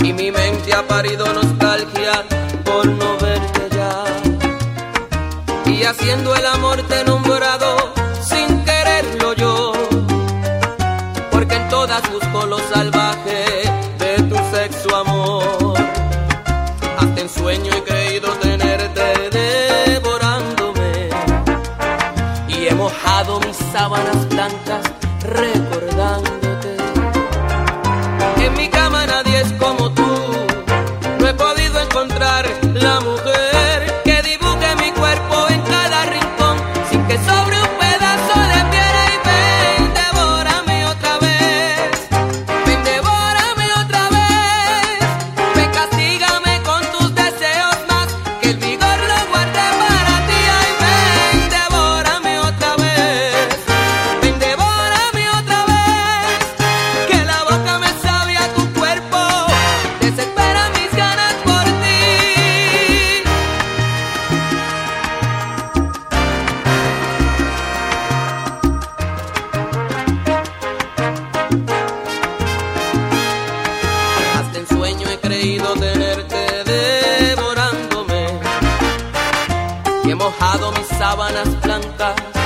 Y mi mente ha parido nostalgia por no verte ya. Y haciendo el amor te he sin quererlo yo. Porque en todas busco lo salvaje de tu sexo amor. Hasta en sueño he creído tenerte devorándome. Y he mojado mis sábanas blancas recordando y he mojado mis sábanas blancas.